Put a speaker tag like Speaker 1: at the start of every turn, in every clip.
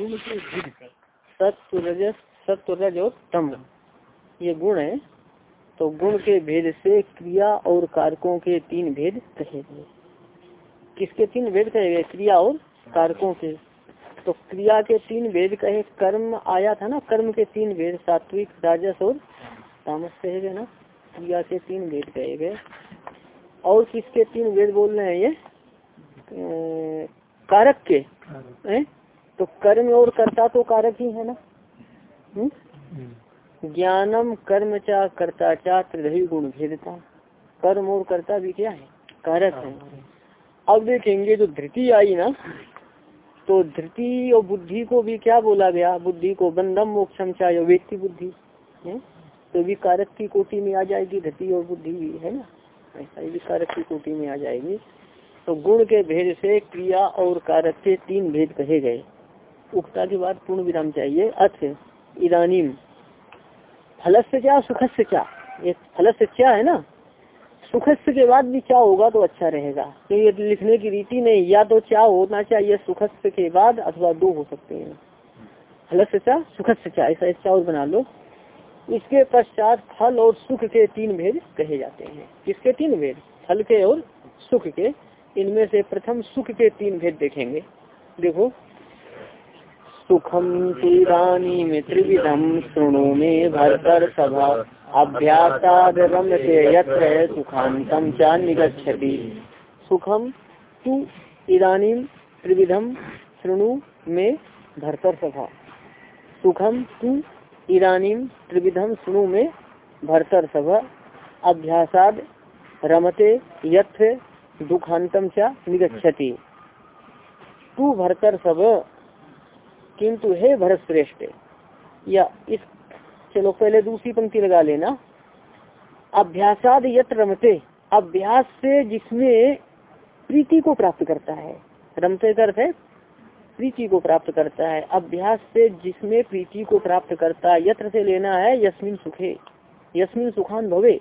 Speaker 1: गुण के भेद से सत्व रजस सत्व रज और तम ये गुण है तो गुण के भेद से क्रिया और कारकों के तीन भेद कहे गए। किसके तीन भेद कहे गए? क्रिया और कारकों के। तो क्रिया के तीन भेद कहे कर्म आया था ना कर्म के तीन भेद सात्विक राजस और तामस कहे गए ना क्रिया के तीन भेद कहे गए। और किसके तीन भेद बोल रहे हैं ये? कारक के। है? तो कर्म और कर्ता तो कारक ही है ना? ज्ञानम कर्म चा कर्ता चा त्रिधि गुण भेदता। कर्म और कर्ता भी क्या है? कारक है। अब देखेंगे जो धृति आई ना तो धृति और बुद्धि को भी क्या बोला गया? बुद्धि को बंधम मोक्षम चाहे व्यक्ति बुद्धि। है तो भी कारक की कोटि में आ जाएगी धृति और बुद्धि भी है ना? ऐसा भी कारक की कोटि में आ जाएगी। तो गुण के भेद से क्रिया और कारक के तीन भेद कहे गए। उक्ता के बाद पूर्ण विराम चाहिए। अर्थ इदानीम फल से क्या सुख से क्या? ये फल से क्या है ना? सुख के बाद भी क्या होगा तो अच्छा रहेगा। तो ये लिखने की रीति नहीं, या तो क्या होना चाहिए सुख के बाद अथवा दो हो सकते हैं। फल से क्या सुख से क्या? ऐसा इच्छा और बना लो। इसके पश्चात फल और सुख के तीन भेद कहे जाते हैं। किसके तीन भेद? फल के और सुख के। इनमें से प्रथम सुख के तीन भेद देखेंगे। देखो सुखम में त्रिविधम सुनो में भरकर सभा रम्यते यत्र सुखांतम सुखम तू त्रिविधम में भरतर सभा सुखम तू इदानी त्रिविधम श्रृणु में भरतर सभा अभ्यासाद रमते यत्र दुखांतम चा निगछति तू भरतर सब किंतु हे भरत श्रेष्ठ या इस, चलो पहले दूसरी पंक्ति लगा लेना। अभ्यासाद यत रमते, अभ्यास से जिसमें प्रीति को प्राप्त करता है। रमते अर्थ है, प्रीति को प्राप्त करता है। अभ्यास से जिसमें प्रीति को प्राप्त करता है, यत्र से लेना है, यस्मिन सुखे, यस्मिन सुखान भवे।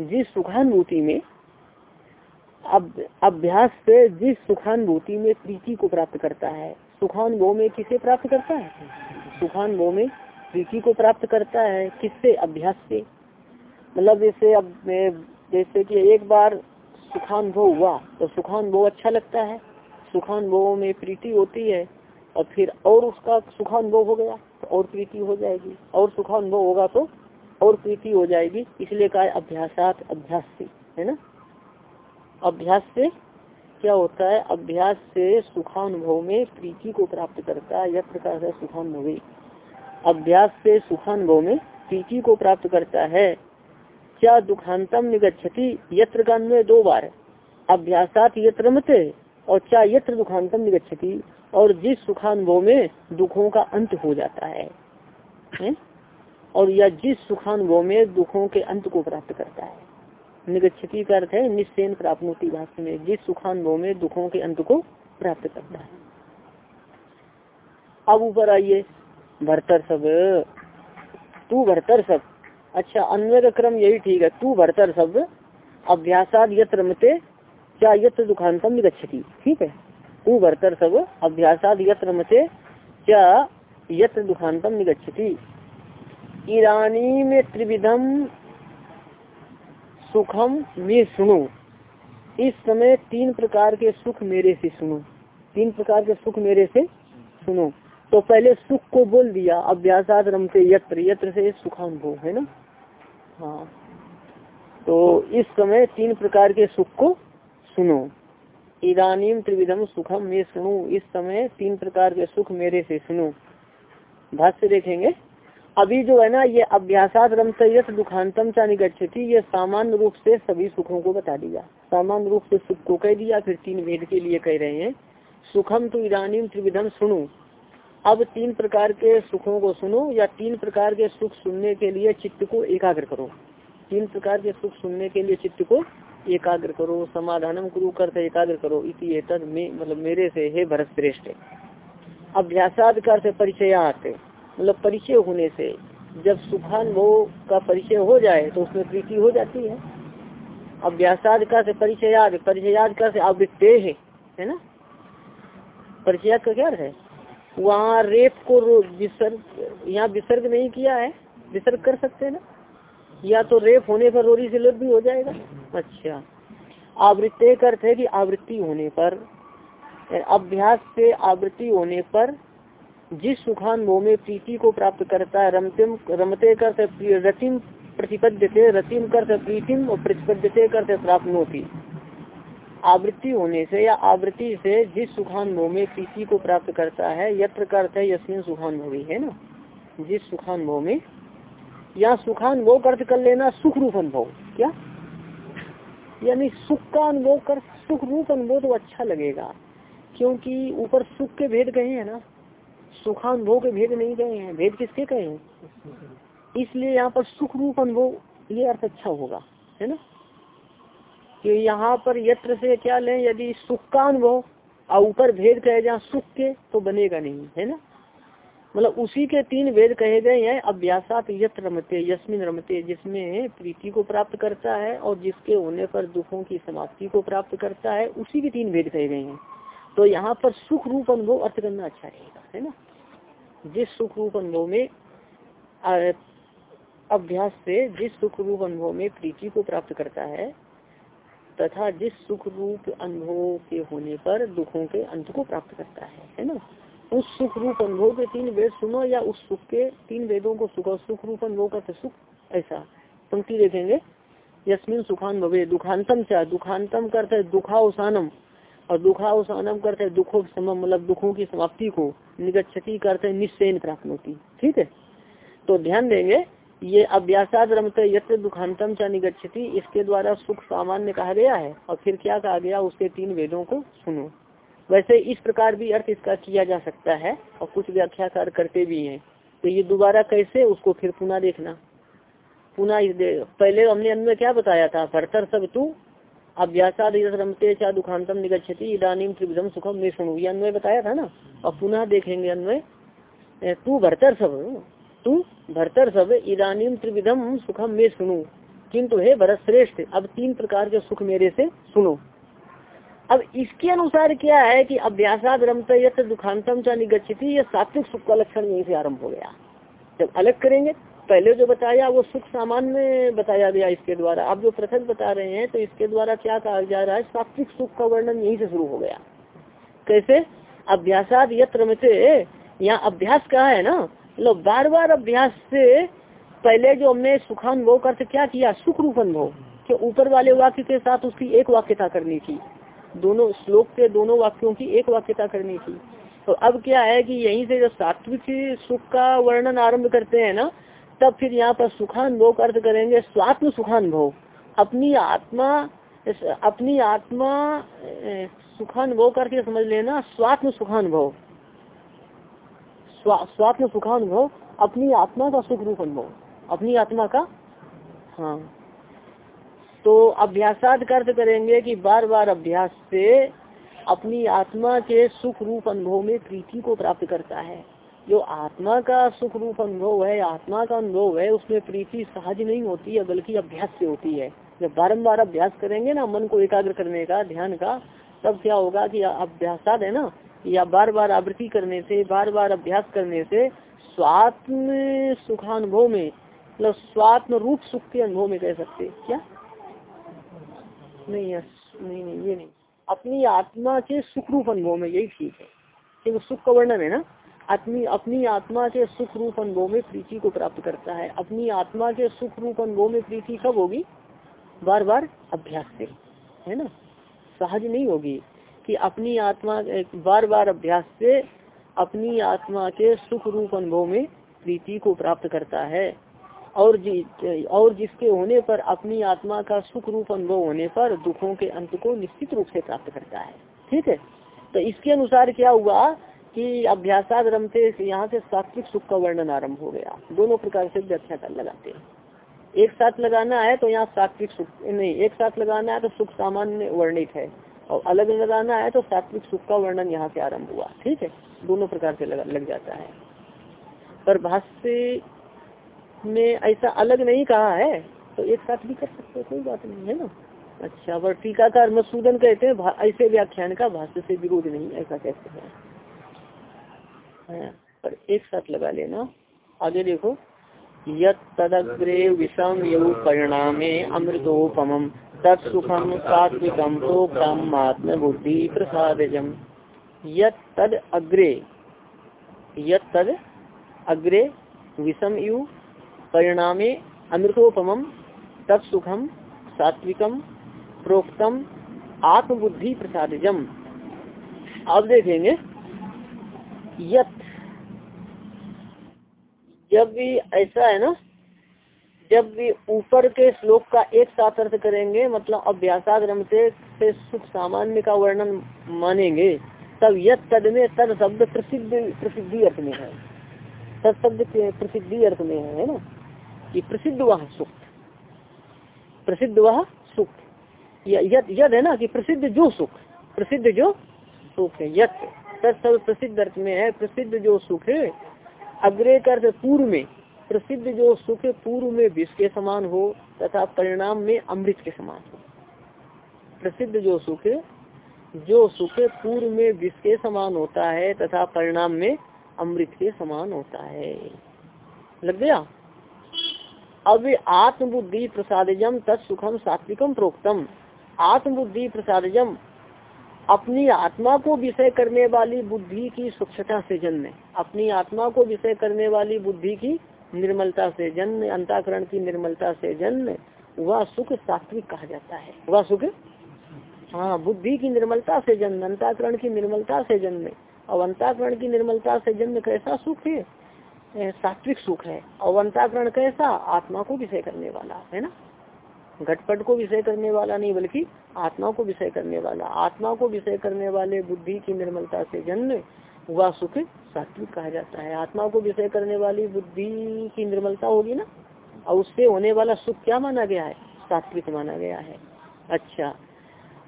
Speaker 1: जिस सुखानुभूति में अब अभ्यास से जिस सुखानुभूति में प्रीति को प्राप्त करता है, सुखानुभव में किसे प्राप्त करता है? सुखानुभव में प्रीति को प्राप्त करता है किससे? अभ्यास से। मतलब जैसे अब जैसे कि एक बार सुखानुभव हुआ तो सुखानुभव अच्छा लगता है। सुखानुभव में प्रीति होती है, और फिर और उसका सुखानुभव हो गया तो और प्रीति हो जाएगी। और सुखानुभव होगा तो और प्रीति हो जाएगी, इसलिए कहा अभ्यासात अभ्यास से, है ना? अभ्यास से क्या होता है? अभ्यास से सुखानुभव में प्रीति को प्राप्त करता है। यह प्रकार है सुखानुभवी अभ्यास से सुखानुभव में प्रीति को प्राप्त करता है। क्या दुखांतम निगछति यत्र में दो बार। अभ्यासात यत्र मते और क्या यत्र दुखांतम निगछति और जिस सुखानुभव में दुखों का अंत हो जाता है, है? और या जिस सुखानुभव में दुखों के अंत को प्राप्त करता है। निगछति का अर्थ है, निश्चयन प्राप्त भाष्य में, जिस सुखानुभव में, दुखों के अंत को प्राप्त करता है। अब ऊपर आइए। भरतर सब। तू भरतर सब। अच्छा अन्वय का क्रम यही ठीक है। तू भरतर सब। अभ्यासाद यत्र मते क्या यत्र दुखांतम निगछति ठीक है? तू भरतर सब। अभ्यासाद यत्र मते क्या यत्र दुखांतम निगछति ईरानी में त्रिविधम सुखम में सुनो। इस समय तीन प्रकार के सुख मेरे से सुनो। तीन प्रकार के सुख मेरे से सुनो। तो पहले सुख को बोल दिया। अभ्यासाद रमते यत्र यत्र से सुखानुभव, है ना? हाँ। तो इस समय तीन प्रकार के सुख को सुनो। इदानीम त्रिविधम सुखम में सुनो। इस समय तीन प्रकार के सुख मेरे से सुनो। भाष्य देखेंगे। अभी जो है ना, ये अभ्यासात रमत दुखांतम चा निगछति ये सामान्य रूप से सभी सुखों को बता दिया। सामान्य रूप से सुख को कह दिया, फिर तीन भेद के लिए कह रहे हैं। सुखम तो इदानीम त्रिविधम सुनो। अब तीन प्रकार के सुखों को सुनो, या तीन प्रकार के सुख सुनने के लिए चित्त को एकाग्र करो। तीन प्रकार के सुख सुनने के लिए चित्त को एकाग्र करो, समाधानम गुरु करते एकाग्र करो। इसी तद मतलब मेरे से है भरत श्रेष्ठ अभ्यासाद कर परिचयात मतलब परिचय होने से, जब सुखानुभव का परिचय हो जाए तो उसमें प्रीति हो जाती है। अभ्यासाद का से परिचयाद परिचयाद का से आवृत्ते है है ना? परिचयाद का क्या है? वहाँ रेप को विसर्ग, यहाँ विसर्ग नहीं किया है, विसर्ग कर सकते हैं ना? या तो रेप होने पर रोरी से भी हो जाएगा? अच्छा। आवृत्ति अर्थ है कि आवृत्ति होने पर, अभ्यास से आवृत्ति होने पर जिस सुखान मोह में प्रीति को प्राप्त करता है, रमतिम, रमते कर रतिम प्रतिपद्य रतिम कर प्रीतिम और प्रतिपद्यते कर प्राप्त होती आवृत्ति होने से या आवृत्ति से जिस सुखान मोह में प्रीति को प्राप्त करता है, यत्र करते है यशमिन सुखान मोही, है ना? जिस सुखान मोह में, या सुखान वो अर्थ कर लेना सुख रूप अनुभव क्या? यानी सुख का अनुभव कर, सुख रूप अनुभव तो अच्छा लगेगा, क्योंकि ऊपर सुख के भेद कहे हैं ना? सुखानुभव के भेद नहीं गए हैं। भेद किसके कहे हैं? इसलिए यहाँ पर सुख रूप अनुभव ये अर्थ अच्छा होगा, है ना? कि यहाँ पर यत्र से क्या लें, यदि सुख का अनुभव और ऊपर भेद कहे जहाँ सुख के तो बनेगा नहीं, है ना? मतलब उसी के तीन भेद कहे गए हैं, अभ्यासात यत्र रमते, यस्मिन रमते, जिसमें प्रीति को प्राप्त करता है और जिसके होने पर दुखों की समाप्ति को प्राप्त करता है, उसी के तीन भेद कहे गए हैं। तो यहाँ पर सुख रूप अनुभव अर्थ करना अच्छा रहेगा, है ना? जिस सुख रूप अनुभव में अभ्यास से जिस सुख रूप अनुभव में प्रीति को प्राप्त करता है, तथा जिस सुख रूप अनुभव के होने पर दुखों के अंत को प्राप्त करता है है ना? उस सुख रूप अनुभव के तीन वेद सुनो या उस सुख के तीन वेदों को सुखो, सुख रूप अनुभव का सुख ऐसा पंक्ति देखेंगे। यस्मिन सुखान भवे दुखांतम चाह दुखांतम करते दुखावसानम। और दुखावसानम करते, दुखों मतलब दुखों की समाप्ति को निगच्छति करते, निश्चयन प्राप्त होती। ठीक है? तो ध्यान देंगे, ये अभ्यासाद रमते यत्र दुखांतम चा निगछति इसके द्वारा सुख सामान्य कहा गया है। और फिर क्या कहा गया, उसके तीन वेदों को सुनो। वैसे इस प्रकार भी अर्थ इसका किया जा सकता है, और कुछ व्याख्याकार करते भी हैं। तो ये दोबारा कैसे, उसको फिर पुनः देखना। पुनः पहले हमने अन्वय क्या बताया था? भरतर सब तू अभ्यासाद दुखांतम निगछति इधानीम त्रिविधम सुखम में ये अन्वय बताया था ना? और पुनः देखेंगे अन्वय। तू भरतर सब तू भरतर सब इदानीम त्रिविधम सुखम में सुनो किंतु हे भरत श्रेष्ठ अब तीन प्रकार के सुख मेरे से सुनो। अब इसके अनुसार क्या है कि अभ्यासाद रमत दुखांतम चा निगछति ये सात्विक सुख का लक्षण यहीं से आरंभ हो गया। जब अलग करेंगे पहले जो बताया, वो सुख सामान्य बताया गया इसके द्वारा। अब जो पृथक बता रहे हैं तो इसके द्वारा क्या कहा जा रहा है? सात्विक सुख का वर्णन यहीं से शुरू हो गया। कैसे? अभ्यासाद यत्र रमते यहाँ अभ्यास कहा है ना? मतलब बार बार अभ्यास से पहले जो हमने सुखानुभव कर क्या किया? सुख रूप अनुभव के ऊपर वाले वाक्य के साथ उसकी एक वाक्यता करनी थी। दोनों श्लोक के दोनों वाक्यों की एक वाक्यता करनी थी। तो अब क्या है कि यहीं से जो सात्विक सुख का वर्णन आरंभ करते हैं ना तब फिर यहाँ पर सुखानुभव अर्थ करेंगे स्वात्म सुखानुभव अपनी आत्मा अपनी आत्मा सुखानुभव करके समझ लेना, स्वात्म सुखानुभव स्वात्म सुखानुभव अपनी आत्मा का सुख रूप अनुभव अपनी आत्मा का? हाँ। तो अभ्यासाद अर्थ करेंगे कि बार बार अभ्यास से अपनी आत्मा के सुख रूप अनुभव में प्रीति को प्राप्त करता है। जो आत्मा का सुख रूप अनुभव है, आत्मा का अनुभव है, उसमें प्रीति सहज नहीं होती है, बल्कि अभ्यास से होती है। जब बारम्बार अभ्यास करेंगे ना, मन को एकाग्र करने का, ध्यान का, तब क्या होगा कि अभ्यासाद है ना, या बार बार आवृत्ति करने से बार बार अभ्यास करने से, स्वात्म सुखानुभव में मतलब स्वात्म रूप सुख के अनुभव में कह सकते क्या? नहीं नहीं नहीं, ये नहीं। अपनी आत्मा के सुख रूप अनुभव में यही ठीक है। क्योंकि सुख का वर्णन है ना? अपनी अपनी आत्मा के सुख रूप अनुभव में प्रीति को प्राप्त करता है। अपनी आत्मा के सुख रूप अनुभव में प्रीति कब होगी? बार बार अभ्यास से है ना? सहज नहीं होगी कि अपनी आत्मा बार बार अभ्यास से अपनी आत्मा के सुख रूप अनुभव में प्रीति को प्राप्त करता है। और जि, और जिसके होने पर अपनी आत्मा का सुख रूप अनुभव होने पर दुखों के अंत को निश्चित रूप से प्राप्त करता है। ठीक है? तो इसके अनुसार क्या हुआ? कि अभ्यासाद रमते यहाँ से सात्विक सुख का वर्णन आरंभ हो गया। दोनों प्रकार से व्याख्या कर लगाते हैं। एक साथ लगाना है तो यहाँ सात्विक सुख नहीं एक साथ लगाना है तो सुख सामान्य वर्णित है। और अलग लगाना है तो सात्विक सुख का वर्णन यहाँ से आरंभ हुआ। ठीक है? दोनों प्रकार से लग, लग जाता है। पर भाष्य में ऐसा अलग नहीं कहा है तो एक साथ भी कर सकते कोई बात नहीं है ना? अच्छा पर टीकाकार मसूदन कहते हैं ऐसे व्याख्यान का भाष्य से विरोध नहीं ऐसा कहते हैं। पर एक साथ लगा लेना। आगे देखो। यदग्रे विषम यु परिणामे अमृतोपम तत्सुखम सात्विकम प्रोक्तम आत्म बुद्धि प्रसादजम। यद अग्रे यद अग्रे विषम यु परिणामे अमृतोपम तत्सुखम सात्विकम प्रोक्तम आत्मबुद्धि प्रसादजम। अब देखेंगे यत। जब भी ऐसा है ना जब भी ऊपर के श्लोक का एक साथ अर्थ करेंगे मतलब अभ्यासाग्रम से, सुख सामान्य का वर्णन मानेंगे तब यद तद में तद शब्द प्रसिद्ध प्रसिद्धि अर्थ में है। तद शब्द प्रसिद्धि अर्थ में है, ना? कि प्रसिद्ध वह सुख। प्रसिद्ध वह सुख। यद यद है ना कि प्रसिद्ध जो सुख प्रसिद्ध जो सुख है यद तद प्रसिद्ध अर्थ में है, प्रसिद्ध जो सुख अग्रे कर पूर्व में, प्रसिद्ध जो सुख पूर्व में विष के समान हो, तथा परिणाम में अमृत के समान हो। प्रसिद्ध जो सुख जो सुख पूर्व में विष के समान होता है, तथा परिणाम में अमृत के समान होता है। लग गया? अब आत्मबुद्धि प्रसादजम तत्सुखम सात्विकम प्रोक्तम। आत्मबुद्धि प्रसादजम अपनी आत्मा को विषय करने वाली बुद्धि की स्वच्छता से जन्म। अपनी आत्मा को विषय करने वाली बुद्धि की निर्मलता से जन्म, अंताकरण की निर्मलता से जन्म, वह सुख सात्विक कहा जाता है। वह सुख? हाँ बुद्धि की निर्मलता से जन्म, अंताकरण की निर्मलता से जन्म। और अंताकरण की निर्मलता से जन्म कैसा सुख है? सात्विक सुख है। और अंताकरण कैसा? आत्मा को विषय करने वाला, है ना? घटपट को विषय करने वाला नहीं, बल्कि आत्मा को विषय करने वाला। आत्मा को विषय करने वाले बुद्धि की निर्मलता से जन्म वह सुख सात्विक कहा जाता है। आत्मा को विषय करने वाली बुद्धि की निर्मलता होगी ना? और उससे होने वाला सुख क्या माना गया है? सात्विक माना गया है। अच्छा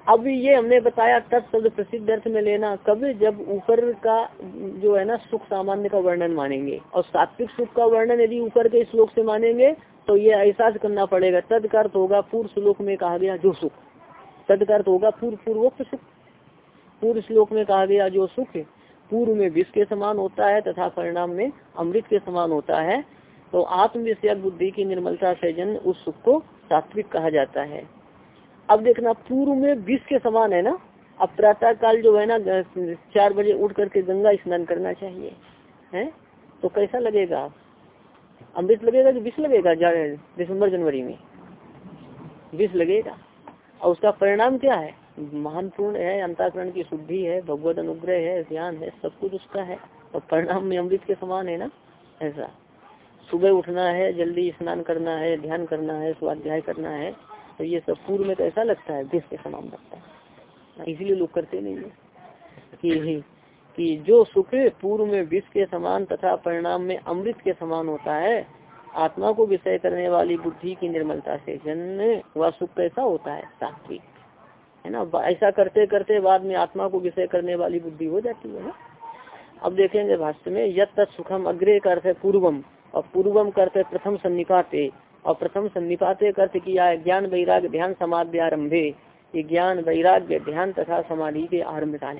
Speaker 1: अब ये हमने बताया तत्शब्द प्रसिद्ध अर्थ में लेना। कब? जब ऊपर का जो है ना, सुख सामान्य का वर्णन मानेंगे। और सात्विक सुख का वर्णन यदि ऊपर के श्लोक से मानेंगे तो ये ऐसा करना पड़ेगा तद अर्थ होगा पूर्व श्लोक में कहा गया जो सुख। तद अर्थ होगा पूर्व पूर्वोक्त सुख। पूर्व श्लोक में कहा गया जो सुख पूर्व में विष के समान होता है तथा परिणाम में अमृत के समान होता है। तो आत्म बुद्धि की निर्मलता से जन उस सुख को सात्विक कहा जाता है। अब देखना पूर्व में विष के समान है ना? अब प्रातः काल जो है ना, चार बजे उठ करके गंगा स्नान करना चाहिए। है? तो कैसा लगेगा? अमृत लगेगा कि विष लगेगा दिसंबर जनवरी में? विष लगेगा। और उसका परिणाम क्या है? महान पूर्ण है, अंताकरण की शुद्धि है, भगवत अनुग्रह है ध्यान है, सब कुछ उसका है। और परिणाम में अमृत के समान है ना? ऐसा। सुबह उठना है, जल्दी स्नान करना है, ध्यान करना है, स्वाध्याय करना है तो ये सब पूर्व में तो ऐसा लगता है, विष के समान लगता है। इसीलिए लोग करते नहीं है। कि कि जो सुख पूर्व में विष के समान तथा परिणाम में अमृत के समान होता है, आत्मा को विषय करने वाली बुद्धि की निर्मलता से जन्म वह सुख कैसा होता है? सात्विक। है ना? ऐसा करते करते बाद में आत्मा को विषय करने वाली बुद्धि हो जाती है ना? अब देखेंगे भाष्य में यद तत् सुखम अग्रे करते पूर्वम, और पूर्वम करते प्रथम सन्निपाते, और प्रथम सन्निपाते अर्थ किया है ज्ञान वैराग्य ध्यान समाधि आरम्भे ये ज्ञान वैराग्य ध्यान तथा समाधि के आरंभ काल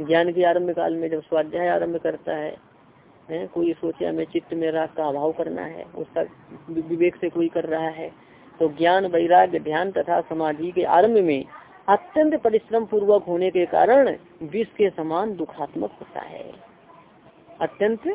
Speaker 1: ज्ञान के आरंभ काल में जब स्वाध्याय आरंभ करता है है, कोई सोचा में चित्त में राग का अभाव करना है, उसका विवेक से कोई कर रहा है तो ज्ञान, वैराग्य, ध्यान तथा समाधि के आरंभ में अत्यंत परिश्रम पूर्वक होने के कारण विष के समान दुखात्मक होता है। अत्यंत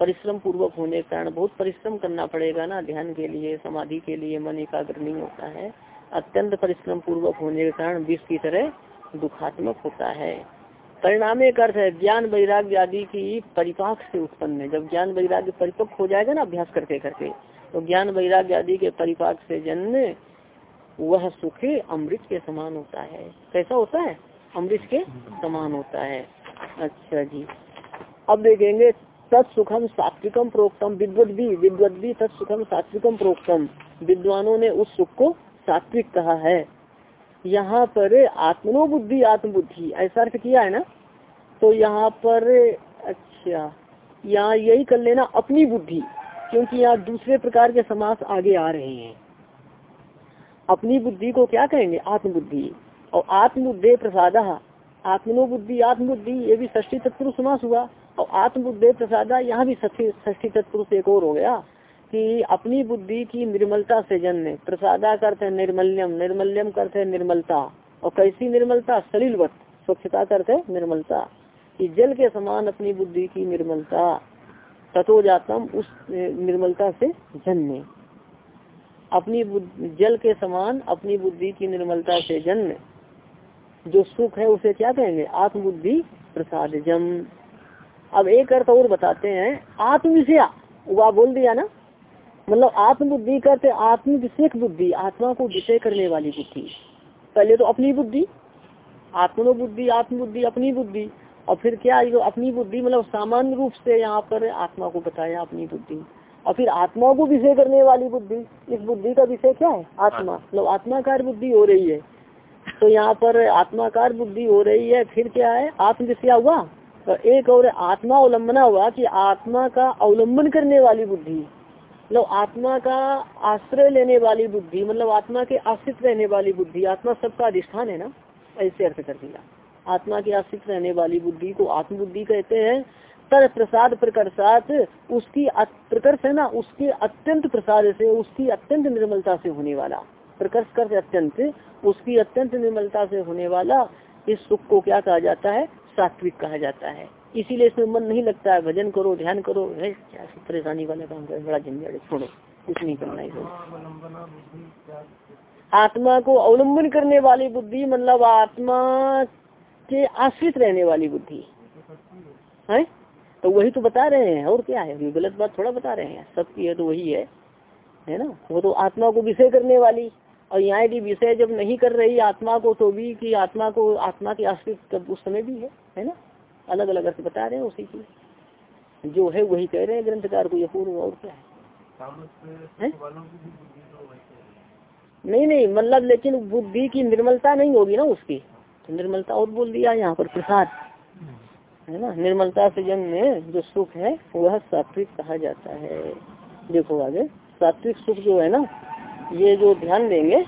Speaker 1: परिश्रम पूर्वक होने के कारण बहुत परिश्रम करना पड़ेगा ना, ध्यान के लिए, समाधि के लिए, मन एकाग्र नहीं होता है। अत्यंत परिश्रम पूर्वक होने के कारण विष की तरह दुखात्मक होता है। परिणाम एक अर्थ है, ज्ञान वैराग्य आदि की परिपाक से उत्पन्न है। जब ज्ञान वैराग्य परिपक्व हो जाएगा ना अभ्यास करके करके तो ज्ञान वैराग्य आदि के परिपाक से जन्म, वह सुख अमृत के समान होता है। कैसा होता है? अमृत के समान होता है। अच्छा जी। अब देखेंगे, तत्सुखम सात्विकम प्रोक्तम। विद्वत भी विद्वत भी तत्सुखम सात्विकम प्रोक्तम। विद्वानों ने उस सुख को सात्विक कहा है। यहाँ पर आत्मनो बुद्धि आत्मबुद्धि, ऐसा अर्थ किया है ना? तो यहाँ पर अच्छा यहाँ यही कर लेना अपनी बुद्धि, क्योंकि यहाँ दूसरे प्रकार के समास आगे आ रहे हैं। अपनी बुद्धि को क्या कहेंगे? आत्मबुद्धि। और आत्मबुद्धि प्रसाद आत्मनो बुद्धि आत्मबुद्धि, ये भी ष्ठी तत्पुरुष समास हुआ, और आत्मबुद्धि प्रसादा यहाँ भी ष्ठी तत्पुरुष एक और हो गया। कि अपनी बुद्धि की निर्मलता से जन्य प्रसादा करते निर्मल्यम निर्मल्यम करते निर्मलता। और कैसी निर्मलता? सलीलवत। स्वच्छता करते निर्मलता। कि जल के समान अपनी बुद्धि की निर्मलता तथो जातम उस निर्मलता से जन्य अपनी जल के समान अपनी बुद्धि की निर्मलता से जन्य जो सुख है उसे क्या कहेंगे? आत्मबुद्धि प्रसाद जम अब एक अर्थ और बताते हैं। आत्म विषया वह बोल दिया ना? मतलब आत्मबुद्धि करते आत्म विषेक बुद्धि आत्मा को विषय करने वाली बुद्धि। पहले तो अपनी बुद्धि आत्मनो बुद्धि आत्मबुद्धि अपनी बुद्धि। और फिर क्या जो अपनी बुद्धि मतलब सामान्य रूप से यहाँ पर आत्मा को बताया अपनी बुद्धि। और फिर आत्मा को विषय करने वाली बुद्धि इस बुद्धि का विषय क्या है? आत्मा। मतलब आत्माकार बुद्धि हो रही है। तो यहाँ पर आत्माकार बुद्धि हो रही है फिर क्या है? आत्म विषय हुआ? तो एक और आत्मा अवलंबना हुआ कि आत्मा का अवलंबन करने वाली बुद्धि। मतलब आत्मा का आश्रय लेने वाली बुद्धि मतलब आत्मा के आश्रित रहने वाली बुद्धि, आत्मा सबका अधिष्ठान है ना? ऐसे अर्थ कर दिया। आत्मा के आश्रित रहने वाली बुद्धि को आत्मबुद्धि कहते हैं। तर प्रसाद प्रकर्षात उसकी प्रकर्ष है ना? उसके अत्यंत प्रसाद से, उसकी अत्यंत निर्मलता से होने वाला। प्रकर्ष कर अत्यंत, उसकी अत्यंत निर्मलता से होने वाला इस सुख को क्या कहा जाता है? सात्विक कहा जाता है। इसीलिए इसमें मन नहीं लगता है, भजन करो, ध्यान करो, है, क्या परेशानी वाला काम करे, बड़ा झंझट, छोड़ो, कुछ नहीं करना है आत्मा को अवलंबन करने वाली बुद्धि मतलब आत्मा के आश्रित रहने वाली बुद्धि। है? तो वही तो बता रहे हैं, और क्या है? गलत बात थोड़ा बता रहे हैं। सबकी है तो वही है है ना? वो तो आत्मा को विषय करने वाली। और यहाँ यदि विषय जब नहीं कर रही आत्मा को तो भी कि आत्मा को, आत्मा के आश्रित उस समय भी है है ना? अलग अलग अर्थ बता रहे हैं उसी की। जो है वही कह रहे हैं ग्रंथकार को यह पूर्व और क्या है, नहीं नहीं मतलब लेकिन बुद्धि की निर्मलता नहीं होगी ना उसकी। तो निर्मलता और बोल दिया यहाँ पर प्रसाद। है ना? निर्मलता से जन्म जो सुख है वह सात्विक कहा जाता है। देखो आगे सात्विक सुख जो है ना ये जो ध्यान देंगे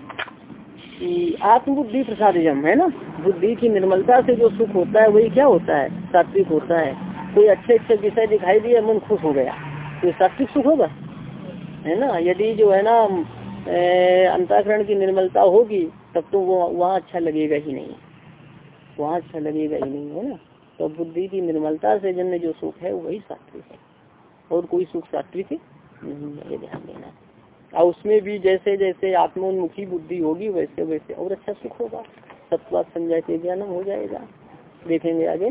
Speaker 1: कि आत्मबुद्धि प्रसादजम है ना? बुद्धि की निर्मलता से जो सुख होता है, वही क्या होता है? सात्विक होता है। कोई अच्छे अच्छे विषय दिखाई दिए, मन खुश हो गया। तो सात्विक सुख होगा? है ना? यदि जो है ना अंताकरण की निर्मलता होगी, तब तो वो, वहाँ अच्छा लगेगा ही नहीं। वहाँ अच्छा लगेगा ही नहीं, है ना? तो बुद्धि की निर्मलता से जन्म जो सुख है, वही सात्विक है। और कोई सुख सात्विक नहीं है ध्यान देना और उसमें भी जैसे जैसे आत्मोन्मुखी बुद्धि होगी, वैसे वैसे। और अच्छा सुख होगा। सत्वा समझा के ज्ञान हो जाएगा। देखेंगे आगे।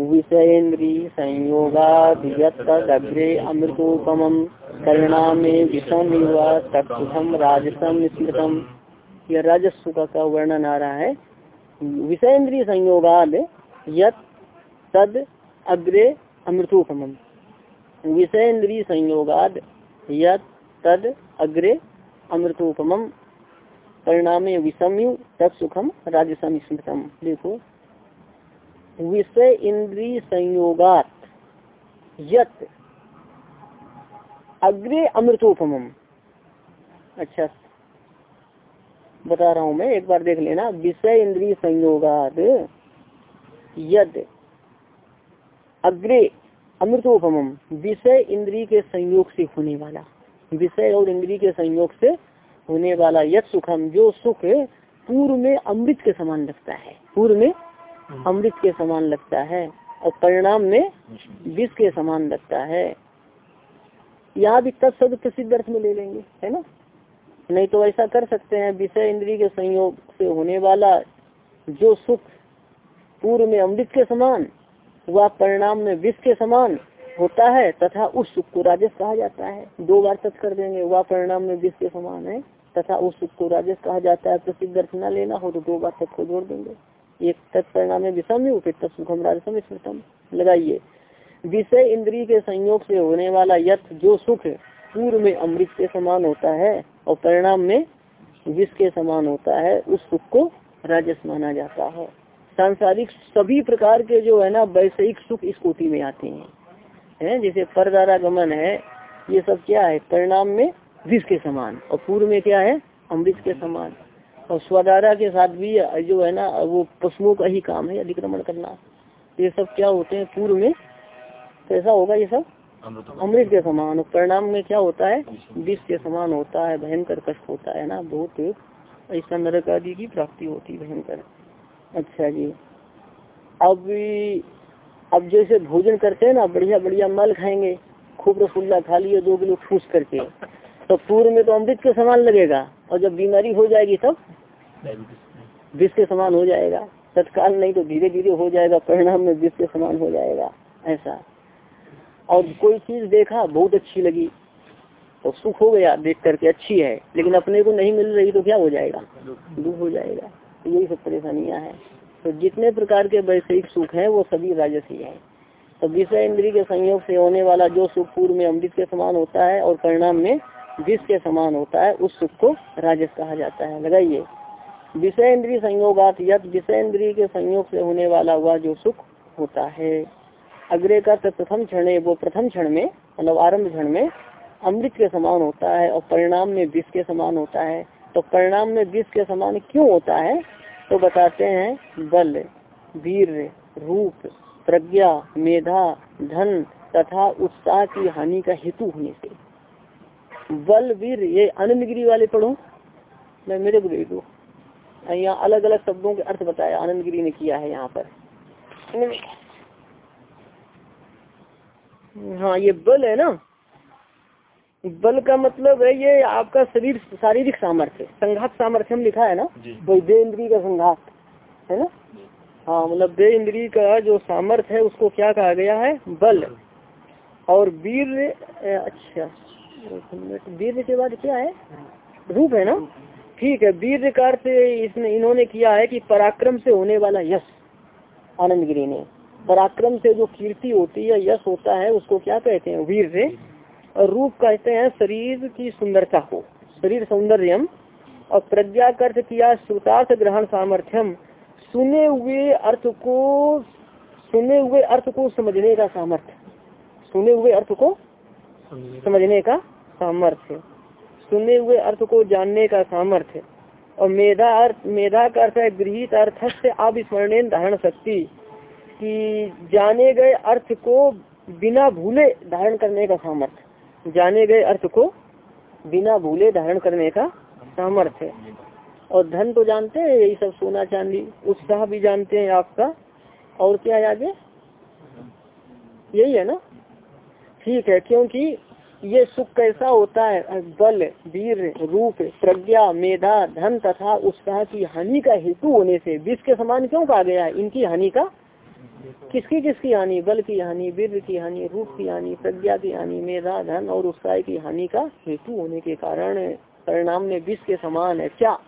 Speaker 1: विषयेन्द्री संयोगाग्रे अमृतोपम परिणामे विषम तत्सुखम राजसम स्मृतम यह राजस्व का वर्णन आ रहा है। विषयेन्द्रीय संयोगाद यद तद अग्रे अमृतोपम। विषयेन्द्रीय संयोगाद यद तद अग्रे अमृतोपम। परिणामे विषम्यु तत्सुखम राजसम स्मृतम। देखो। विषय इंद्रिय संयोगात यत अग्रे अमृतोपम। अच्छा। बता रहा हूँ मैं, एक बार देख लेना। विषय इंद्रिय संयोगाद यद अग्रे अमृतोपम, विषय इंद्री के संयोग से होने वाला। विषय और इंद्री के संयोग से होने वाला यद सुखम, जो सुख पूर्व में अमृत के समान लगता है। पूर्व में अमृत के समान लगता है और परिणाम में विष के समान लगता है। यहाँ भी तत्शब्द प्रसिद्ध अर्थ में ले लेंगे, है ना? नहीं तो ऐसा कर सकते हैं, विषय इंद्री के संयोग से होने वाला जो सुख पूर्व में अमृत के समान वह परिणाम में विष के समान होता है तथा उस सुख को राजस कहा जाता है। दो बार तत् कर देंगे, वह परिणाम में विष के समान है तथा उस सुख को राजस कहा जाता है, प्रसिद्ध अर्थ न लेना हो तो दो बार तत् को जोड़ देंगे। एक तत्परिणाम में विषम फिर तत्सुखम राजसम स्मृतम लगाइए। विषय इंद्रिय के संयोग से होने वाला यथ जो सुख पूर्व में अमृत के समान होता है और परिणाम में विष के समान होता है, उस सुख को राजस माना जाता है। सांसारिक सभी प्रकार के जो है ना वैषयिक सुख इस कोटि में आते हैं। है? जैसे परदारा गमन है ये सब क्या है? परिणाम में विष के समान। और पूर्व में क्या है? अमृत के समान। और स्वदारा के साथ भी जो है ना वो पशुओं का ही काम है अधिक्रमण करना। ये सब क्या होते हैं पूर्व में? कैसा होगा ये सब? अमृत। के समान। परिणाम में क्या होता है? विष के समान होता है भयंकर कष्ट होता है ना बहुत ऐसा नरक आदि की प्राप्ति होती है भयंकर। अच्छा जी। अब अब जैसे भोजन करते हैं ना बढ़िया बढ़िया मल खाएँगे खूब रसगुल्ला खा लिए दो किलो ठूस करके तो पूर्व में तो अमृत के समान लगेगा और जब बीमारी हो जाएगी तब? विष के समान हो जाएगा। तत्काल नहीं तो धीरे धीरे हो जाएगा परिणाम में विष के समान हो जाएगा ऐसा। और कोई चीज़ देखा बहुत अच्छी लगी तो सुख हो गया देख करके अच्छी है लेकिन अपने को नहीं मिल रही तो क्या हो जाएगा? दुख हो जाएगा। तो यही सब परेशानियाँ हैं। तो जितने प्रकार के वैश्विक सुख हैं, वो सभी राजसी हैं। तो विषय इंद्री के संयोग से होने वाला जो सुख पूर्व में अमृत के समान होता है और परिणाम में विष के समान होता है, उस सुख को राजस कहा जाता है। लगाइए। विषय इंद्रिय संयोगात विषय इंद्रिय के संयोग से होने वाला हुआ जो सुख होता है। अग्रे का प्रथम क्षण वो प्रथम क्षण में मतलब आरंभ क्षण में अमृत के समान होता है और परिणाम में विष के समान होता है। तो परिणाम में विष के समान क्यों होता है? तो बताते हैं, बल, वीर, रूप, प्रज्ञा, मेधा, धन तथा उत्साह की हानि का हेतु होने से। बल, वीर, ये आनंद गिरी वाले पढ़ो। मैं, मेरे को दे दू। यहाँ अलग अलग शब्दों के अर्थ बताया आनंद गिरी ने किया है यहाँ पर। हाँ ये बल है ना? बल का मतलब है ये आपका शरीर शारीरिक सामर्थ्य संघात सामर्थ्य हम लिखा है ना? वही दे इंद्री का संघात है ना? हाँ मतलब दे इंद्री का जो सामर्थ्य है उसको क्या कहा गया है? बल। और वीर अच्छा वीर के बाद क्या है? रूप है ना? ठीक है वीर का अर्थ इसने इन्होंने किया है कि पराक्रम से होने वाला यश आनंदगिरी ने। पराक्रम से जो कीर्ति होती है यश होता है उसको क्या कहते हैं? वीर से और रूप कहते हैं शरीर की सुंदरता को। शरीर सौंदर्यम और प्रज्ञा अर्थ किया श्रुतार्थ ग्रहण सामर्थ्यम। सुने हुए अर्थ को सुने हुए अर्थ को समझने का सामर्थ्य। सुने हुए अर्थ को समझने का। सामर्थ्य। सुने हुए अर्थ को जानने का सामर्थ्य। और मेधा अर्थ मेधा का अर्थ है गृहित अर्थ से अविस्मरण धारण शक्ति। कि जाने गए अर्थ को बिना भूले धारण करने का सामर्थ्य। जाने गए अर्थ को बिना भूले धारण करने का सामर्थ्य और धन तो जानते हैं, यही सब सोना चांदी, उत्साह भी जानते हैं आपका। और क्या आगे? यही है ना? ठीक है, क्योंकि ये सुख कैसा होता है? बल, वीर, रूप, प्रज्ञा, मेधा, धन तथा उत्साह की हानि का हेतु होने से, विष के समान क्यों कहा गया है? इनकी हानि का किसकी किसकी हानि? बल की हानि, वीर की हानि, रूप की हानि, प्रज्ञा की हानि मेधा धन और उत्साह की हानि का हेतु होने के कारण परिणाम में विष के समान है। क्या?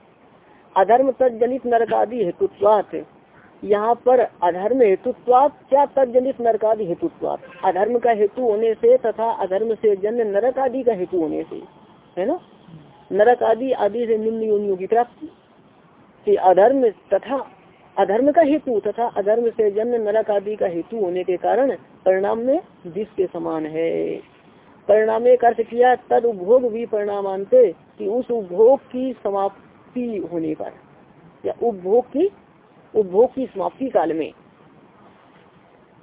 Speaker 1: अधर्म तजनित नरकादि हेतुत्वात। यहाँ पर अधर्म हेतुत्वात, क्या तजनित नरकादि हेतुत्वात? अधर्म का हेतु होने से तथा अधर्म से जन्य नरक आदि का हेतु होने से, है ना? नरक आदि आदि से निम्न योनियों की प्राप्ति। अधर्म तथा अधर्म का हेतु तथा अधर्म से जन्म नरक आदि का हेतु होने के कारण परिणाम में विष के समान है। परिणाम एक अर्थ किया, तद उपभोग भी परिणाम मानते कि उस उपभोग की समाप्ति होने पर, या उपभोग की उपभोग की समाप्ति काल में।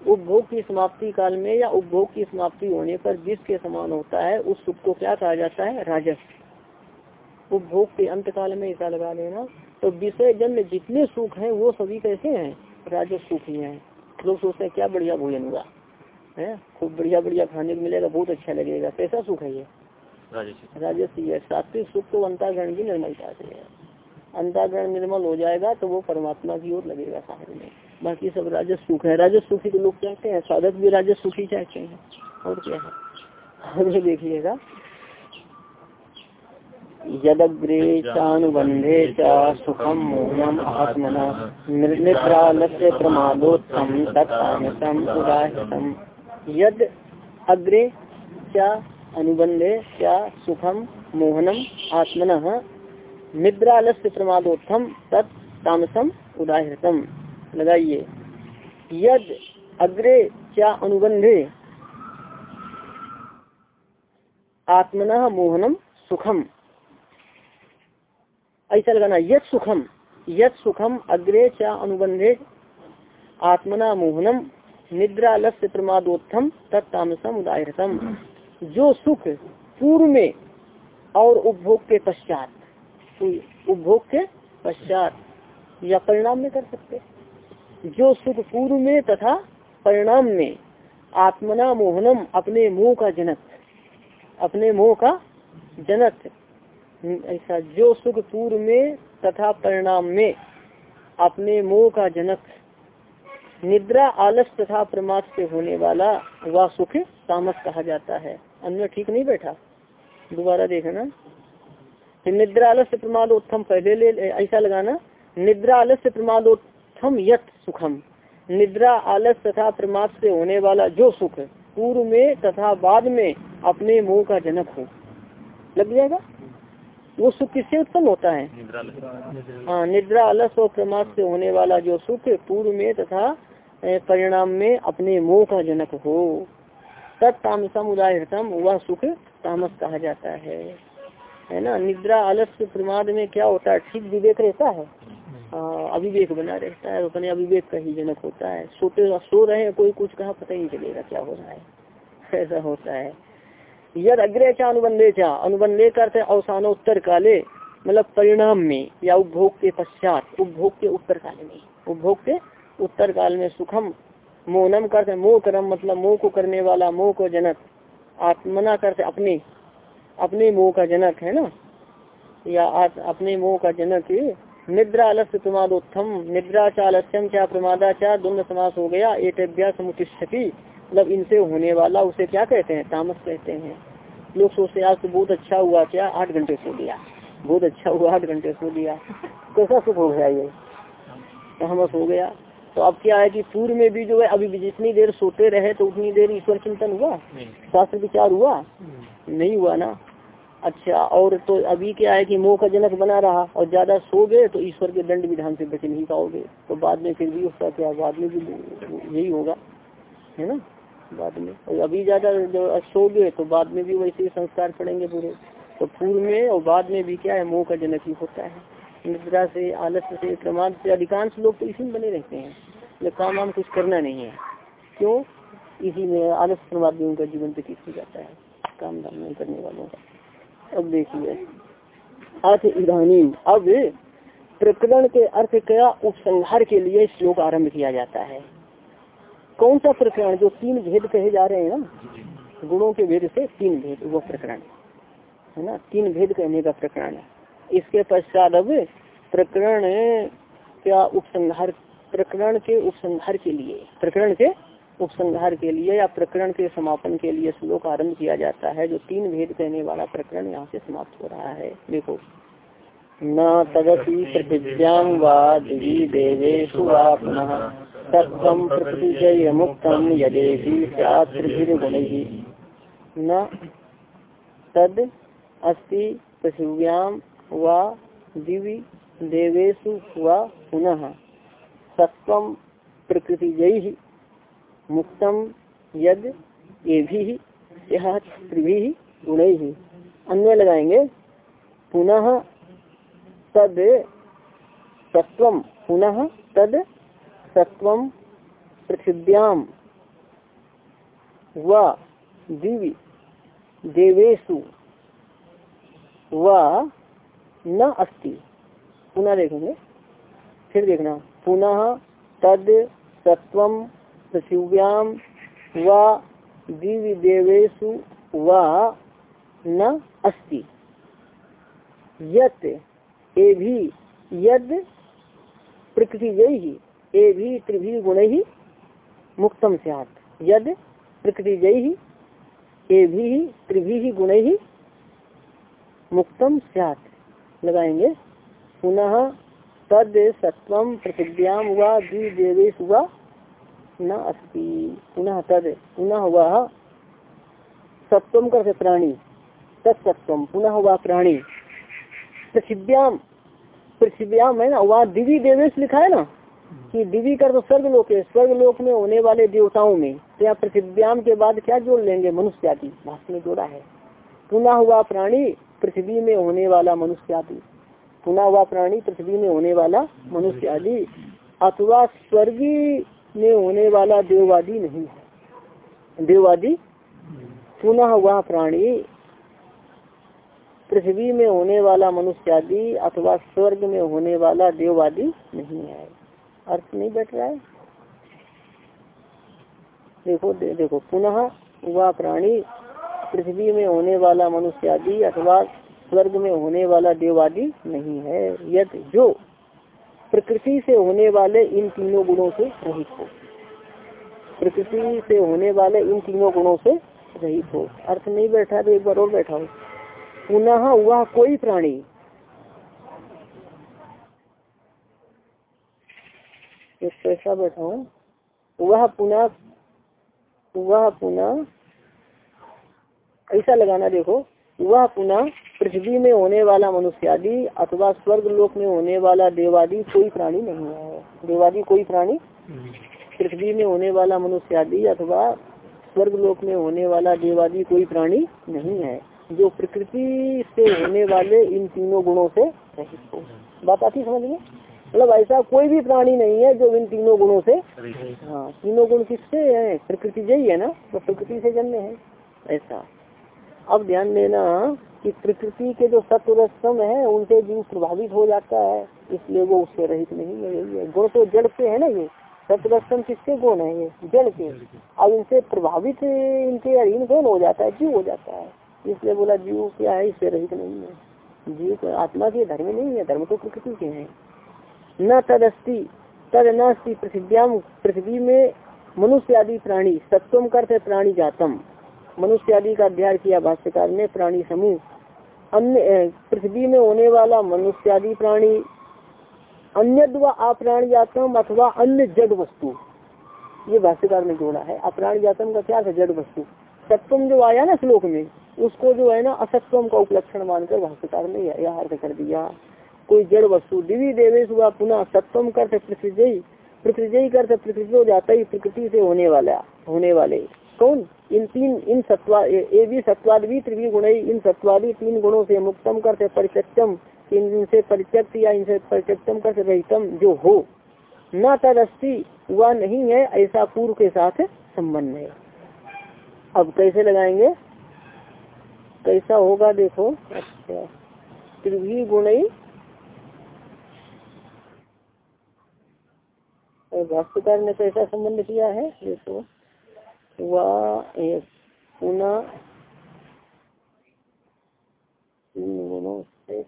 Speaker 1: उपभोग की समाप्ति काल में या उपभोग की समाप्ति होने पर विष के समान होता है, उस सुख को क्या कहा जाता है? राजस्व उपभोग के अंत काल में ऐसा लगा लेना। तो विषय जन्म जितने सुख हैं वो सभी कैसे हैं? राजस सुख ही हैं। लोग सोचते हैं क्या बढ़िया भोजन हुआ। है? खूब बढ़िया बढ़िया खाने को मिलेगा बहुत अच्छा लगेगा। कैसा सुख है ये? राजस ही है। सात्विक सुख तो अंताग्रहण की निर्मलता से है। अंताग्रहण निर्मल हो जाएगा तो वो परमात्मा की ओर लगेगा साहब में। बाकी सब राजस सुख है। राजस सुखी तो लोग चाहते हैं साधक भी राजस सुखी चाहते हैं। और क्या है? देखिएगा यदग्रे चानुबंधे च सुखम मोहम आत्मना। निद्रालस्य प्रमादोत्तम तत्म उदाहृतम। यद अग्रे क्या अनुबंधे क्या सुखम मोहनम आत्मन, निद्रालस्य प्रमादोत्तम तत् तामसम उदाहृतम। लगाइए यद अग्रे क्या अनुबंधे आत्मन, मोहनम, सुखम ऐसा लगाना यद सुखम यद सुखम अग्रे च अनुबंधे आत्मना मोहनम निद्रा लक्ष्य प्रमादोत्थम, तत्तामसम उदाहरतम जो सुख पूर्व में और उपभोग के पश्चात, उपभोग के पश्चात, या परिणाम में कर सकते जो सुख पूर्व में तथा परिणाम में आत्मना मोहनम अपने मोह का जनक, अपने मोह का जनक ऐसा जो सुख पूर्व में तथा परिणाम में अपने मोह का जनक, निद्रा, आलस तथा प्रमाद से होने वाला वह सुख तामस कहा जाता है। अन्य ठीक नहीं बैठा? दोबारा देखना। निद्रा आलस्य प्रमादोत्थम पहले ले ऐसा लगाना। निद्रा आलस्य प्रमादोत्थम यथ सुखम। निद्रा, आलस तथा प्रमाद से होने वाला जो सुख पूर्व में तथा बाद में अपने मुँह का जनक हो। लग जाएगा? वो सुख किससे उत्पन्न होता है? हाँ निद्रा आलस और प्रमाद से होने वाला जो सुख पूर्व में तथा परिणाम में अपने मोह का जनक हो। तत्तामसम उदाहरतम वह सुख तामस कहा जाता है। है ना? निद्रा आलस्य प्रमाद में क्या होता है? ठीक विवेक रहता है? अभिवेक बना रहता है अपने अविवेक का ही जनक होता है। सोते सो रहे हैं कोई कुछ कहा पता ही नहीं चलेगा क्या हो रहा है। ऐसा होता है। यद अग्रे चा अनुबंधे चा अनुबंधे करते अवसानोत्तर काले मतलब परिणाम में, या उपभोग के पश्चात, उपभोग के उत्तर काल में। उपभोग के उत्तर काल में सुखम मोनम करते मोह करम मतलब मोह को करने वाला, मोह को जनक, आत्मना करते अपने अपने मोह का जनक, है ना? या अपने मोह का जनक निद्रा आलस्य प्रमादोत्थम निद्रा चालस्यम क्या प्रमादा चा दुंद समास हो गया एक समुतिष्ठती मतलब इनसे होने वाला उसे क्या कहते हैं? तामस कहते हैं। लोग सोचते आज तो बहुत अच्छा हुआ क्या आठ घंटे सो लिया। बहुत अच्छा हुआ आठ घंटे सो लिया। कैसा सुख हो गया ये? तामस हो गया। तो अब क्या है कि पूर्व में भी जो है अभी जितनी देर सोते रहे तो उतनी देर ईश्वर चिंतन हुआ? शास्त्र विचार हुआ? नहीं हुआ ना? अच्छा और तो अभी क्या है कि मोह का जनक बना रहा और ज़्यादा सो गए तो ईश्वर के दंड विधान से बच नहीं पाओगे। तो बाद में फिर भी उसका क्या बाद में भी यही होगा। है ना? बाद में। और अभी ज़्यादा जो सो गए तो बाद में भी वैसे ही संस्कार पड़ेंगे पूरे। तो पूर्व में और बाद में भी क्या है, मोह का जनक ही होता है। निद्रा से आलस्य से, प्रमाद से अधिकांश लोग तो इसी में बने रहते हैं। काम वाम कुछ करना नहीं है। क्यों? इसी में आलस्य प्रमाद में उनका जीवन व्यतीत हो जाता है, काम धाम नहीं करने वालों का। अब देखिए अर्थ इधानी अब प्रकरण के अर्थ क्या उपसंहार के लिए श्लोक आरंभ किया जाता है। कौन सा प्रकरण जो तीन भेद कहे जा रहे हैं ना? गुणों के भेद से तीन भेद वो प्रकरण। है ना? तीन भेद कहने का प्रकरण है। इसके पश्चात अब प्रकरण क्या उपसंहार प्रकरण के उपसंहार के लिए प्रकरण के उपसंहार के लिए या प्रकरण के समापन के लिए श्लोक आरंभ किया जाता है जो तीन भेद कहने वाला प्रकरण यहाँ से समाप्त हो रहा है। देखो। न तदपि पृथिव्याम वी देवेशु वा पुनः न तद अस्ति पृथिव्याम वा दिवि देवेशु वा पुनः। सत्व प्रकृति मुक्तम यद ये भी यह त्रिभी गुण। ही अन्य लगाएँगे। पुनः तद सत्व पुनः तद सत्व पृथिव्याम व दिवि देवेशु व न अस्ति। पुनः देखेंगे। फिर देखना। पुनः तद सत्वम पृथिव्याम व दिव्य देवेशु व न अस्ति। यत ए भी यद प्रकृति ही ए भी त्रिभी गुण ही मुक्तम सियात। यद प्रकृति ही ए भी त्रिभी ही गुण ही मुक्तम सियात। लगाएँगे। पुनः तद सत्वम पृथिव्याम व द्विदेवेश व न अस्ति। पुनः तद, पुनः वह सत्वम कर प्राणी। तत्सत्वम पुनः वह प्राणी। पृथिव्याम पृथिव्याम है ना, वह दिवी देवेश लिखा है ना, कि दिवी कर तो स्वर्ग लोक है स्वर्ग लोक में होने वाले देवताओं में तो यहाँ पृथिव्याम के बाद क्या जोड़ लेंगे मनुष्य जाति भाष में जोड़ा है। पुनः हुआ प्राणी, पृथ्वी में होने वाला मनुष्य जाति पुनः वह प्राणी, पृथ्वी में होने वाला मनुष्य आदि अथवा स्वर्गी में होने वाला देववादी नहीं है। देववादी? पुनः वह प्राणी पृथ्वी में होने वाला मनुष्य आदि अथवा स्वर्ग में होने वाला देववादी नहीं है। अर्थ नहीं बैठ रहा है। देखो दे, देखो पुनः वह प्राणी पृथ्वी में होने वाला मनुष्य आदि अथवा स्वर्ग में होने वाला देवादि नहीं है यद जो प्रकृति से होने वाले इन तीनों गुणों से रहित हो। प्रकृति से होने वाले इन तीनों गुणों से रहित हो। अर्थ नहीं बैठा तो एक बार और बैठा हो पुनः वह कोई प्राणी। कैसा बैठा। हूँ वह पुनः वह पुनः, ऐसा लगाना देखो। वह पुनः पृथ्वी में होने वाला मनुष्य आदि अथवा स्वर्ग लोक में होने वाला देवादि कोई प्राणी नहीं है। देवादि कोई प्राणी पृथ्वी में होने वाला मनुष्य आदि अथवा स्वर्ग लोक में होने वाला देवादि कोई प्राणी नहीं है। जो प्रकृति से होने वाले इन तीनों गुणों से रहित हो। बात आती समझ में मतलब ऐसा कोई भी प्राणी नहीं है जो इन तीनों गुणों से हाँ। तीनों गुण किससे है? प्रकृति यही है ना? तो प्रकृति से जन्मे है। ऐसा। अब ध्यान देना कि प्रकृति के जो सत्व है उनसे जीव प्रभावित हो जाता है इसलिए वो उससे रहित नहीं है। यही है। गुण तो जड़ से है ना ये? सत्वस्तम किसके गुण है ये? जड़ के। अब इनसे प्रभावित इनके अधीन कौन हो जाता है? जीव हो जाता है। इसलिए बोला, जीव क्या है इससे रहित नहीं है। जीव तो आत्मा के धर्म नहीं है, धर्म तो प्रकृति के हैं। न तदस्ति, तद नस्ती, पृथ्व्याम, पृथ्वी में मनुष्य आदि प्राणी, सत्वम करते प्राणी जातम। मनुष्य आदि का अध्ययन किया भाष्यकार ने, प्राणी समूह। अन्य पृथ्वी में होने वाला मनुष्य आदि प्राणी अन्य अप्राणी जातम अथवा अन्य जड़ वस्तु। ये भाष्यकार ने जोड़ा है। अप्राणी जातम का क्या है? जड़ वस्तु। सत्वम जो आया ना श्लोक में उसको जो है ना असत्वम का उपलक्षण मानकर भाष्यकार ने यह अर्थ कर दिया। कोई जड़ वस्तु दिवी देवेश हुआ पुनः सत्वम करते पृथ्वी पृथ्वी करते पृथ्वी हो जाता ही प्रकृति से होने वाला, होने वाले। कौन? इन तीन, इन सत्वा ये भी सत्वादी त्रिवी गुण इन सत्वादी तीन गुणों से मुक्तम करते परिचम इनसे परित्यक्त या इनसे परित्यक्तम करते रहितम जो हो। न तदस्थि वह नहीं है, ऐसा पूर्व के साथ संबंध है। अब कैसे लगाएँगे? कैसा होगा देखो। अच्छा। त्रिवी गुण भाष्यकार ने कैसा संबंध किया है, देखो। वह गुणों से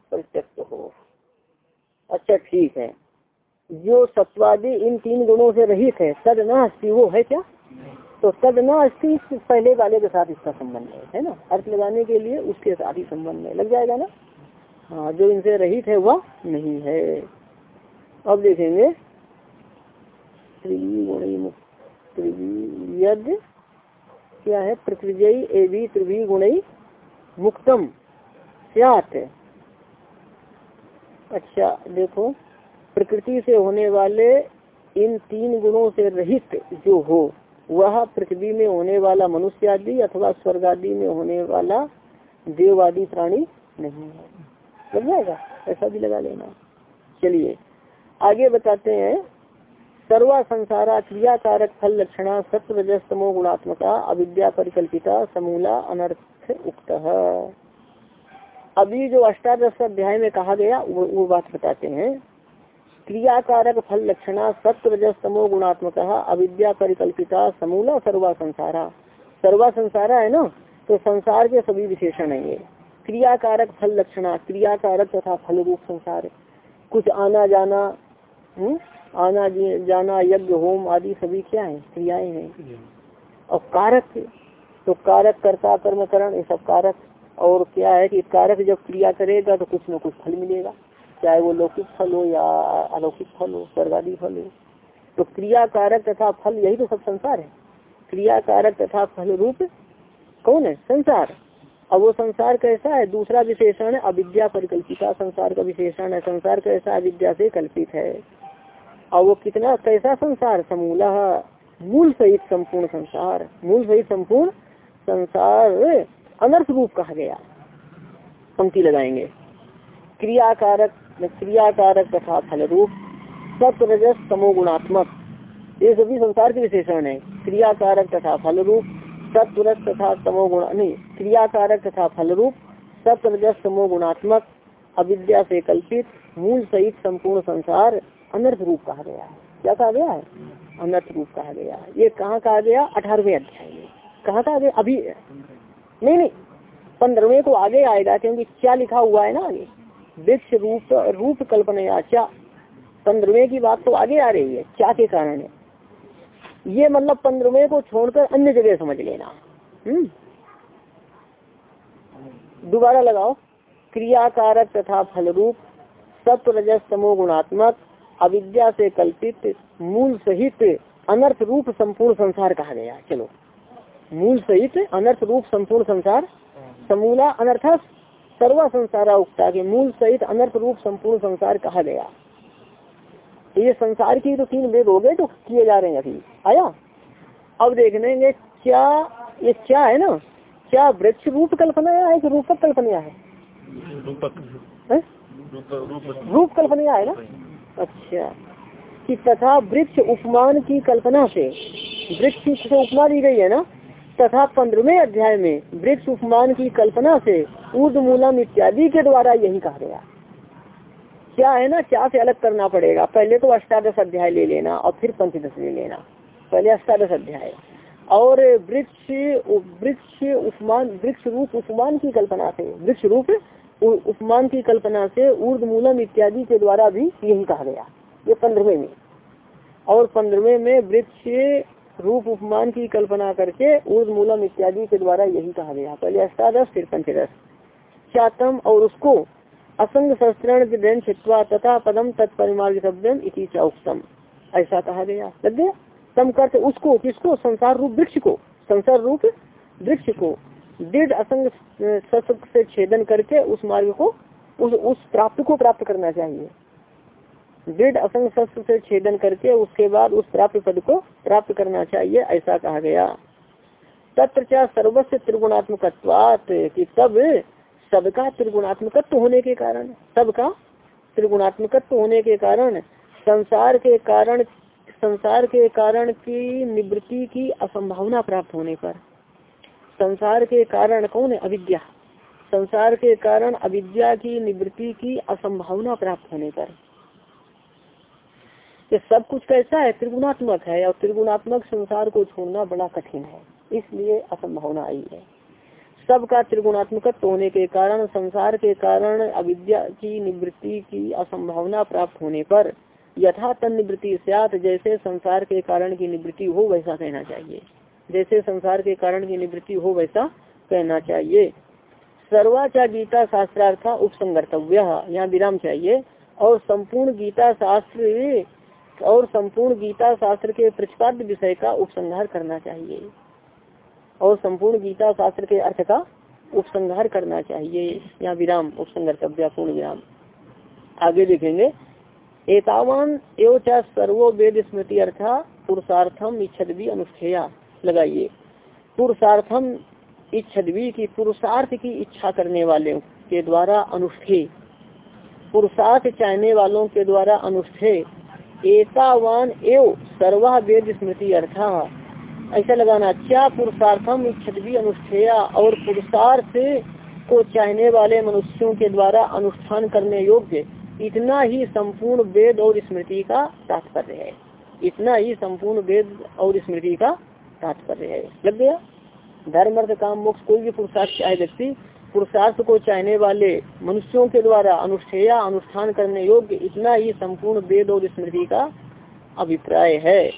Speaker 1: अच्छा ठीक है। जो सत्वादी इन तीन गुणों से रहित है तद न वो है क्या? तो तद न अस्थि पहले वाले के साथ इसका संबंध है है ना? अर्थ लगाने के लिए उसके साथ ही संबंध है। लग जाएगा ना? हाँ जो इनसे रहित है, वह नहीं है। अब देखेंगे। यद क्या है? पृथ्वी एवी त्रिवी गुण मुक्तम सियात। अच्छा देखो। प्रकृति से होने वाले इन तीन गुणों से रहित जो हो वह पृथ्वी में होने वाला मनुष्य आदि अथवा स्वर्ग आदि में होने वाला देव आदि प्राणी नहीं है। लग जाएगा? ऐसा भी लगा लेना। चलिए आगे बताते हैं। सर्वा संसारा क्रियाकारक फल लक्षणा सत्व रजस्तमो गुणात्मका अविद्या परिकल्पिता समूला अनर्थ उक्त। अभी जो अष्टादश अध्याय में कहा गया वो, वो बात बताते हैं। क्रियाकारक फल लक्षणा सत्व रजस्तमो गुणात्मक, अविद्या परिकल्पिता समूला सर्वा संसारा। सर्वा संसारा है ना? तो संसार के सभी विशेषण है ये। क्रियाकारक फल लक्षणा, क्रियाकारक तथा फल रूप संसार। कुछ आना जाना हुँ? आना जाना, यज्ञ, होम आदि सभी क्या है? क्रियाएँ हैं। और कारक तो कारक, कर्ता, कर्मकरण, ये सब कारक। और क्या है कि कारक जब क्रिया करेगा तो कुछ न कुछ फल मिलेगा। चाहे वो लौकिक फल हो या अलौकिक फल हो, स्वर्गादी फल हो। तो क्रिया कारक तथा फल, यही तो सब संसार है। क्रिया कारक तथा फल रूप कौन है? संसार। अब वो संसार कैसा है? दूसरा विशेषण अविद्या परिकल्पिता। संसार का विशेषण है, संसार कैसा अविद्या से कल्पित है। और वो कितना, कैसा संसार? समूला, मूल सहित संपूर्ण संसार। मूल सहित संपूर्ण संसार अनर्थ रूप कहा गया। पंक्ति लगाएँगे। क्रियाकारक क्रियाकारक तथा फल रूप रजस तमो गुणात्मक। ये सभी संसार के विशेषण है। क्रियाकारक तथा फल रूप सत्वरस तथा तमो गुण नहीं, क्रियाकारक तथा फल रूप सत्व रजस तमो गुणात्मक अविद्या से कल्पित मूल सहित संपूर्ण संसार अनर्थ रूप कहा गया है। क्या कहा गया है? अनर्थ रूप कहा गया ये कहाँ कहा गया? अठारहवें अध्याय में। कहाँ कहा गया? अभी नहीं नहीं, पंद्रहवें को आगे आएगा क्योंकि क्या लिखा हुआ है ना आगे? वृक्ष रूप रूप कल्पना क्या पंद्रहवें की बात तो आगे आ रही है। क्या के कारण है? ये मतलब पंद्रहवें को छोड़कर अन्य जगह समझ लेना। हम्म। दोबारा लगाओ। क्रियाकारक तथा फल रूप सत्व रजस तमो गुणात्मक, अविद्या से कल्पित, मूल सहित, अनर्थ रूप संपूर्ण संसार कहा गया। चलो। मूल सहित, अनर्थ रूप संपूर्ण संसार, समूला अनर्थ सर्वा संसारा उक्ता के मूल सहित अनर्थ रूप संपूर्ण संसार कहा गया। तो ये संसार की तो तीन वेद हो गए तो किए जा रहे हैं अभी। आया? अब देखने लेंगे क्या ये क्या है ना? क्या वृक्ष रूप कल्पना है कि रूपक कल्पना है? रूप कल्पना है ना? अच्छा। कि तथा वृक्ष उपमान की कल्पना से वृक्ष से उपमा दी गई है ना? तथा पंद्रहवें अध्याय में वृक्ष उपमान की कल्पना से ऊर्द मूलम इत्यादि के द्वारा यही कहा गया। क्या है ना, क्या से अलग करना पड़ेगा? पहले तो अष्टादश अध्याय ले लेना और फिर पंचदश ले लेना। पहले अष्टादश अध्याय। और वृक्ष वृक्ष उपमान, वृक्ष रूप उपमान की कल्पना से, वृक्ष रूप उपमान की कल्पना से ऊर्द मूलम इत्यादि के द्वारा भी यही कहा गया। ये पंद्रहवें में। और पंद्रहवें में वृक्ष रूप उपमान की कल्पना करके ऊर्द मूलम इत्यादि के द्वारा यही कहा गया। पहले अष्टादश, फिर पंचदश। चातम और उसको असंग शस्त्रण छित्वा तथा पदम तत्परिमार्ग शब्दम इति चौकतम ऐसा कहा गया। लग? गया तम करते उसको, किसको? संसार रूप वृक्ष को। संसार रूप वृक्ष को। दृढ़ असंग शस्त्र से छेदन करके उस मार्ग को, उस उस प्राप्त को प्राप्त करना चाहिए। दृढ़ असंग शस्त्र से छेदन करके उसके बाद उस प्राप्त पद को प्राप्त करना चाहिए, ऐसा कहा गया। तत्र सर्वस्व त्रिगुणात्मक कि तब सबका त्रिगुणात्मकत्व होने के कारण, सबका त्रिगुणात्मकत्व होने के कारण, संसार के कारण, संसार के कारण की निवृत्ति की असंभावना प्राप्त होने पर। संसार के कारण कौन है? अविद्या। संसार के कारण अविद्या की निवृत्ति की असंभावना प्राप्त होने पर। ये सब कुछ कैसा है, त्रिगुणात्मक है, और त्रिगुणात्मक संसार को छोड़ना बड़ा कठिन है। इसलिए असंभावना आई है। सबका त्रिगुणात्मकत्व होने के कारण, संसार के कारण, अविद्या की निवृत्ति की असंभावना प्राप्त होने पर यथा तन निवृत्ति सात जैसे संसार के कारण की निवृत्ति हो वैसा कहना चाहिए। जैसे संसार के कारण की निवृत्ति हो वैसा कहना चाहिए। सर्वाचा गीता शास्त्रार्थ उपसंगर्तव्य, यहाँ विराम चाहिए। और संपूर्ण गीता शास्त्र और संपूर्ण गीता शास्त्र के प्रतिपाद्य विषय का उपसंहार करना चाहिए। और संपूर्ण गीता शास्त्र के अर्थ का उपसंहार करना चाहिए। यहाँ विराम उपसंगर्तव्य पूर्ण विराम। आगे देखेंगे। एतावान एवं सर्वो वेद स्मृति अर्था पुरुषार्थम इच्छदवी अनुष्ठेया। लगाइए। पुरुषार्थम इच्छदवी की पुरुषार्थ की इच्छा करने वाले के द्वारा अनुष्ठे। पुरुषार्थ चाहने वालों के द्वारा अनुष्ठे। एतावान एव सर्वा वेद स्मृति अर्था। ऐसा लगाना, क्या पुरुषार्थम इच्छदवी अनुष्ठेया? और पुरुषार्थ को चाहने वाले मनुष्यों के द्वारा अनुष्ठान करने योग्य, इतना ही संपूर्ण वेद और स्मृति का तात्पर्य है। इतना ही संपूर्ण वेद और स्मृति का तात्पर्य है। लग गया? धर्म अर्थ काम, मोक्ष, कोई भी पुरुषार्थ चाहे व्यक्ति पुरुषार्थ को चाहने वाले मनुष्यों के द्वारा अनुष्ठेया, अनुष्ठान करने योग्य इतना ही संपूर्ण वेद और स्मृति का अभिप्राय है।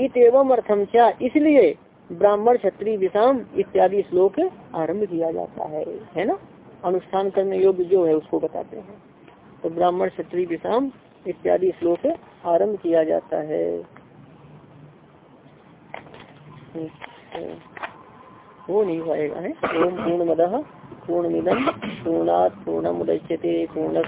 Speaker 1: इत एवं अर्थम क्या इसलिए ब्राह्मण, क्षत्रिय, विषाम इत्यादि श्लोक आरंभ किया जाता है है ना? अनुष्ठान करने योग्य जो है उसको बताते हैं। तो ब्राह्मण, क्षत्रिय, विषाम इत्यादि श्लोक आरंभ किया जाता है। वो नहीं पाएगा है। ओम पूर्ण मद पूर्ण मिदम पूर्णात पूर्णम मुदच्यते पूर्ण